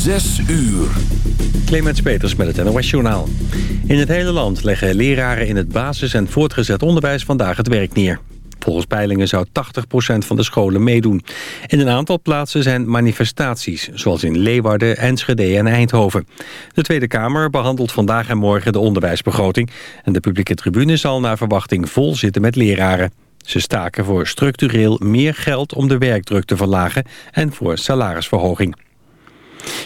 Zes uur. Clemens Peters met het NOS Journaal. In het hele land leggen leraren in het basis- en voortgezet onderwijs vandaag het werk neer. Volgens peilingen zou 80% van de scholen meedoen. In een aantal plaatsen zijn manifestaties, zoals in Leeuwarden, Enschede en Eindhoven. De Tweede Kamer behandelt vandaag en morgen de onderwijsbegroting... en de publieke tribune zal naar verwachting vol zitten met leraren. Ze staken voor structureel meer geld om de werkdruk te verlagen... en voor salarisverhoging.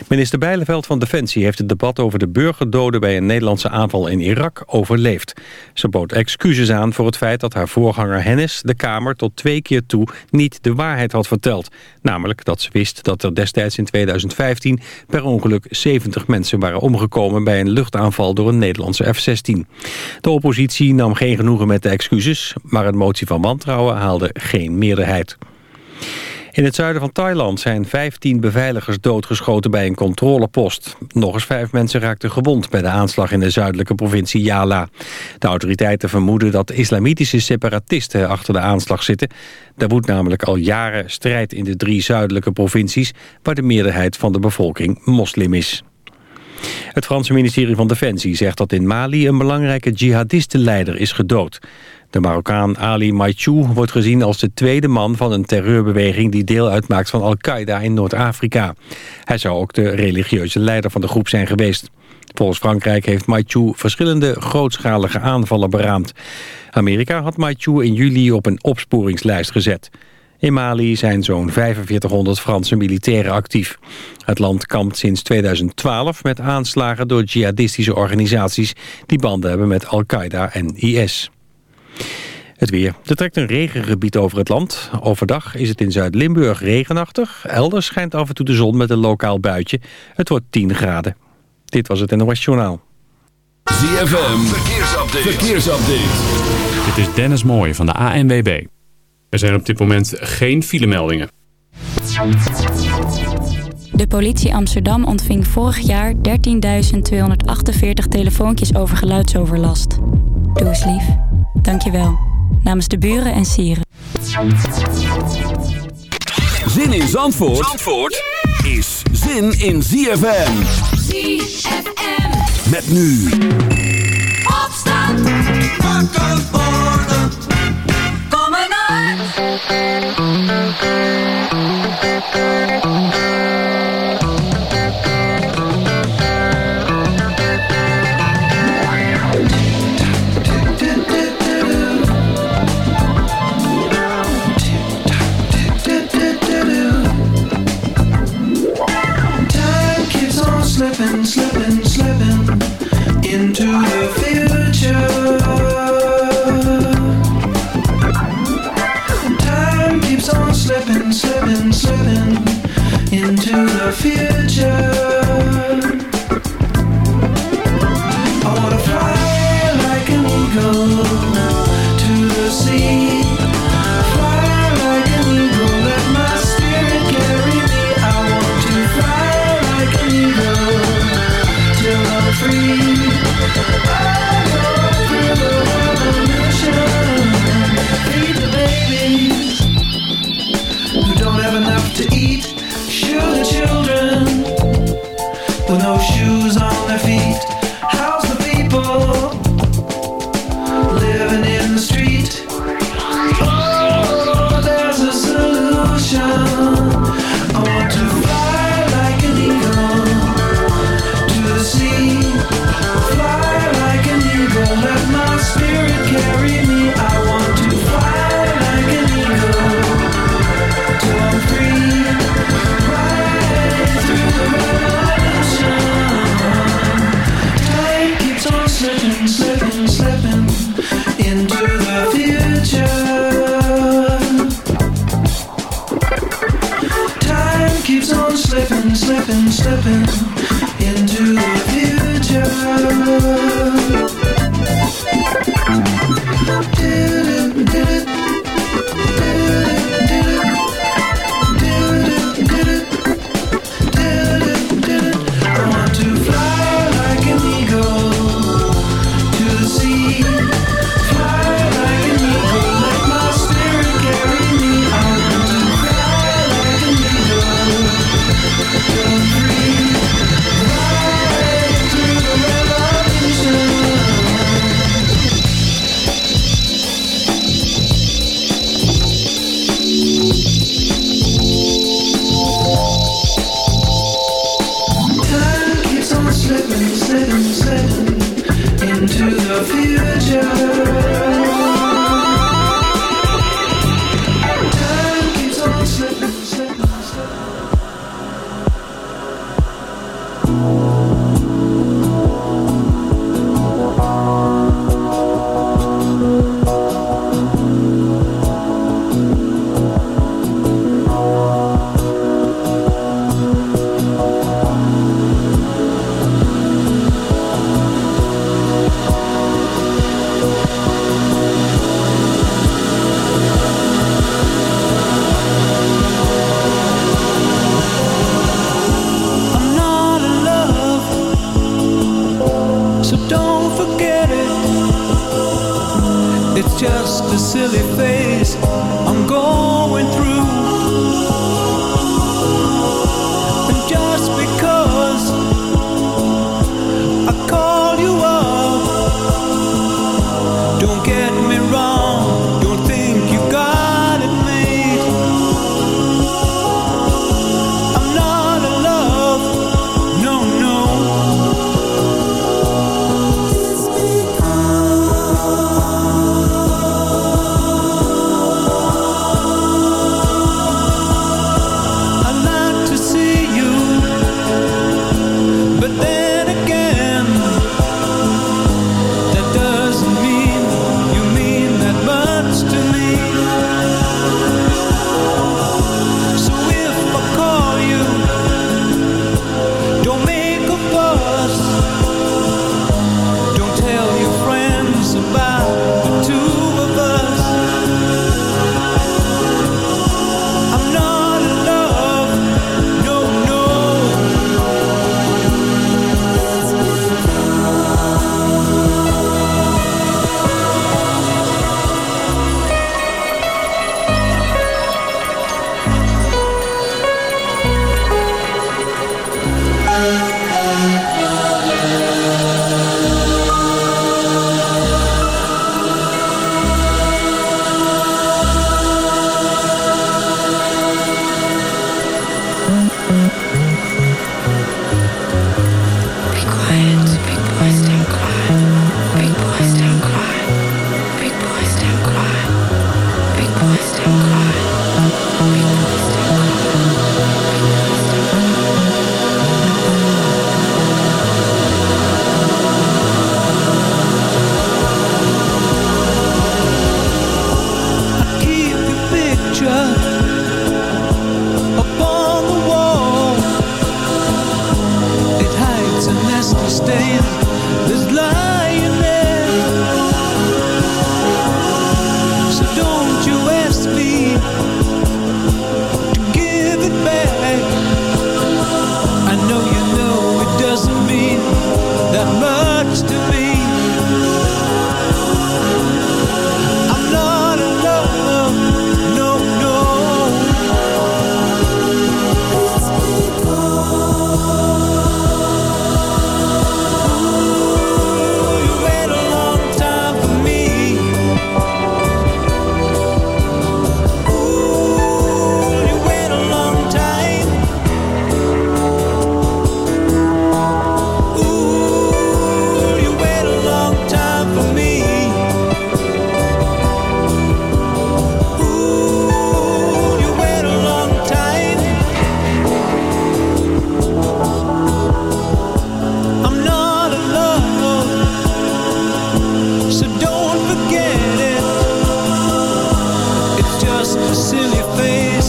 Minister Bijleveld van Defensie heeft het debat over de burgerdoden bij een Nederlandse aanval in Irak overleefd. Ze bood excuses aan voor het feit dat haar voorganger Hennis de Kamer tot twee keer toe niet de waarheid had verteld. Namelijk dat ze wist dat er destijds in 2015 per ongeluk 70 mensen waren omgekomen bij een luchtaanval door een Nederlandse F-16. De oppositie nam geen genoegen met de excuses, maar een motie van wantrouwen haalde geen meerderheid. In het zuiden van Thailand zijn 15 beveiligers doodgeschoten bij een controlepost. Nog eens vijf mensen raakten gewond bij de aanslag in de zuidelijke provincie Yala. De autoriteiten vermoeden dat islamitische separatisten achter de aanslag zitten. Daar woedt namelijk al jaren strijd in de drie zuidelijke provincies... waar de meerderheid van de bevolking moslim is. Het Franse ministerie van Defensie zegt dat in Mali een belangrijke jihadistenleider is gedood. De Marokkaan Ali Maichou wordt gezien als de tweede man van een terreurbeweging die deel uitmaakt van Al-Qaeda in Noord-Afrika. Hij zou ook de religieuze leider van de groep zijn geweest. Volgens Frankrijk heeft Maichou verschillende grootschalige aanvallen beraamd. Amerika had Maichou in juli op een opsporingslijst gezet. In Mali zijn zo'n 4500 Franse militairen actief. Het land kampt sinds 2012 met aanslagen door jihadistische organisaties... die banden hebben met Al-Qaeda en IS. Het weer. Er trekt een regengebied over het land. Overdag is het in Zuid-Limburg regenachtig. Elders schijnt af en toe de zon met een lokaal buitje. Het wordt 10 graden. Dit was het NOS Journaal. ZFM. Verkeersupdate. Verkeersupdate. Dit is Dennis Mooij van de ANWB. Er zijn op dit moment geen filemeldingen. De politie Amsterdam ontving vorig jaar 13.248 telefoontjes over geluidsoverlast. Doe eens lief. Dankjewel. Namens de buren en sieren. Zin in Zandvoort, Zandvoort is zin in ZFM. ZFM. Met nu. Opstand. Wakker worden. Kom eruit. Time future.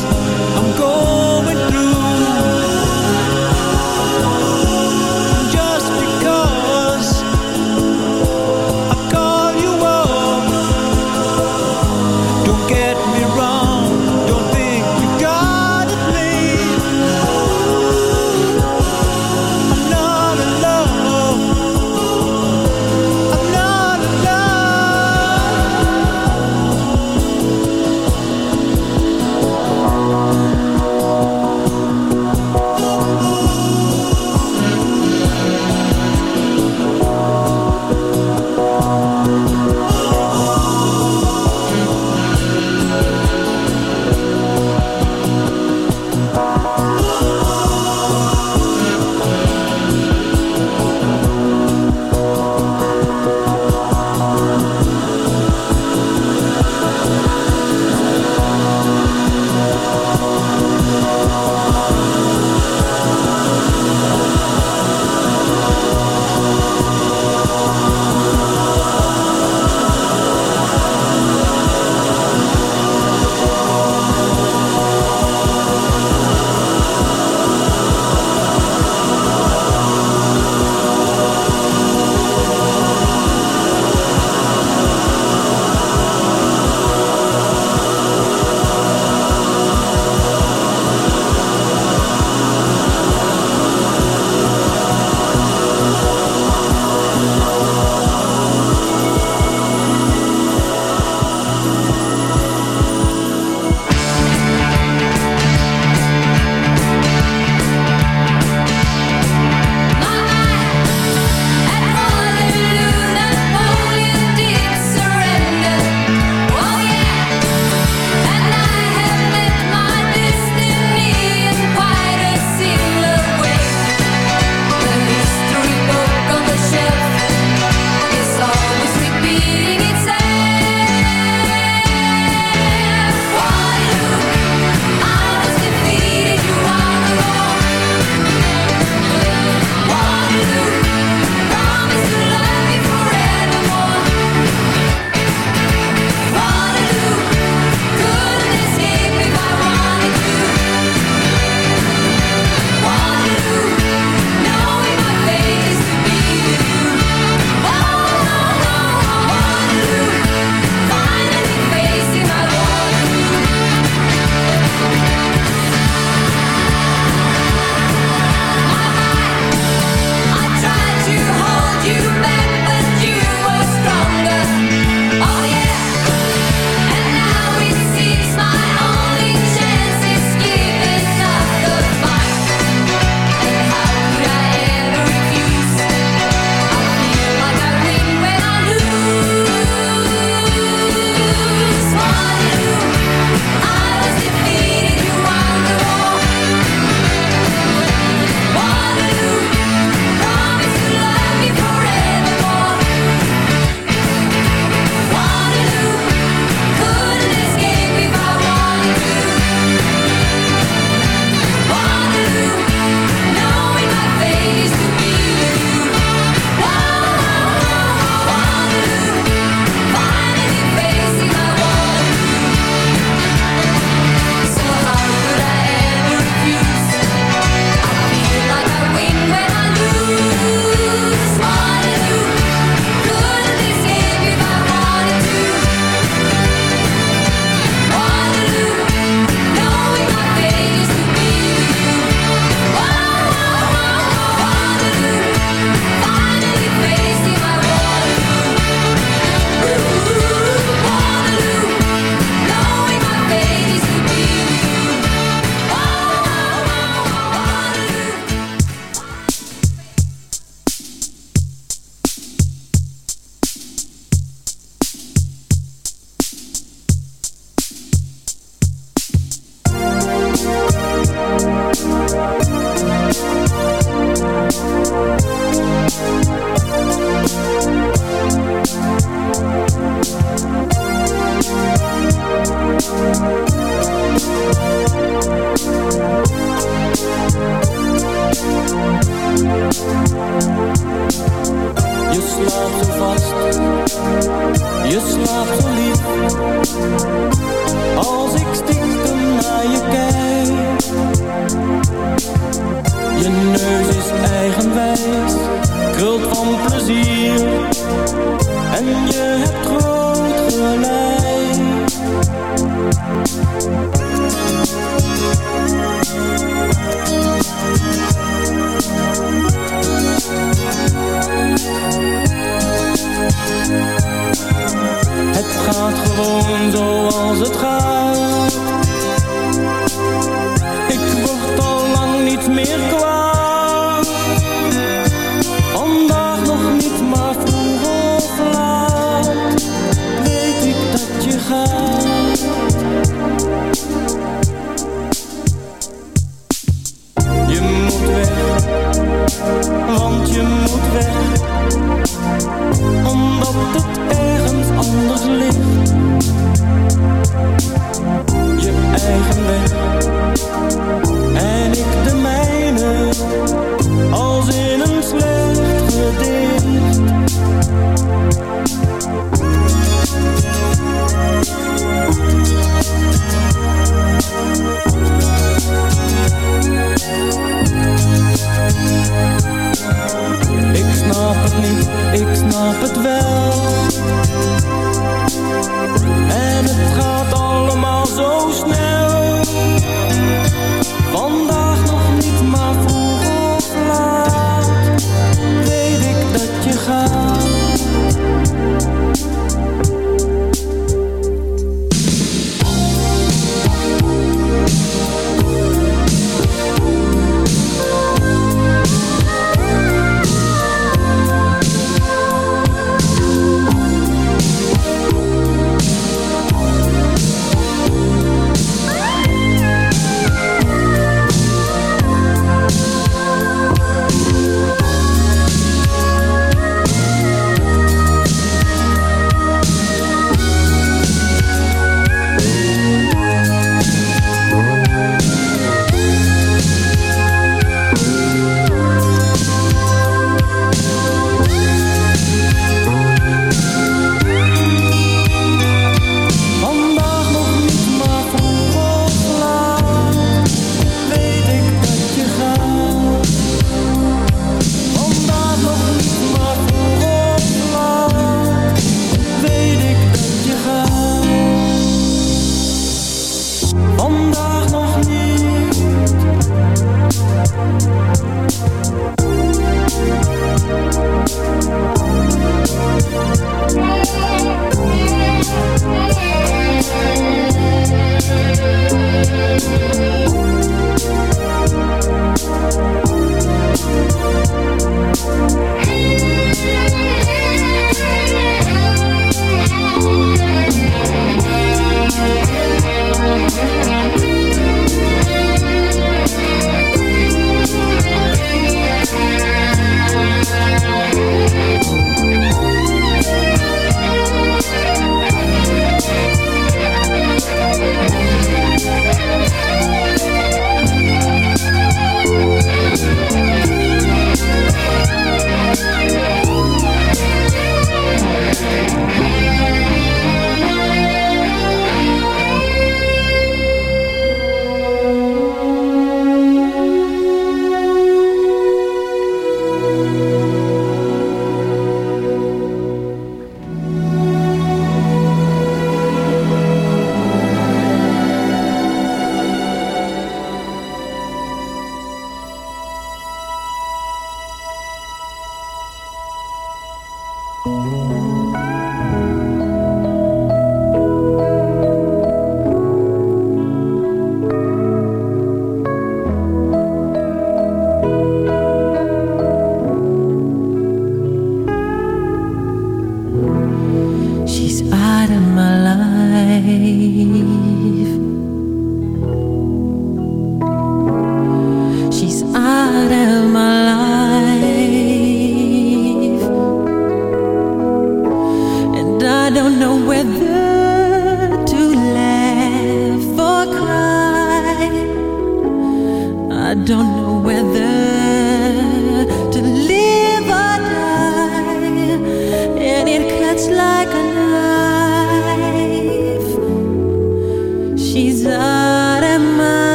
us.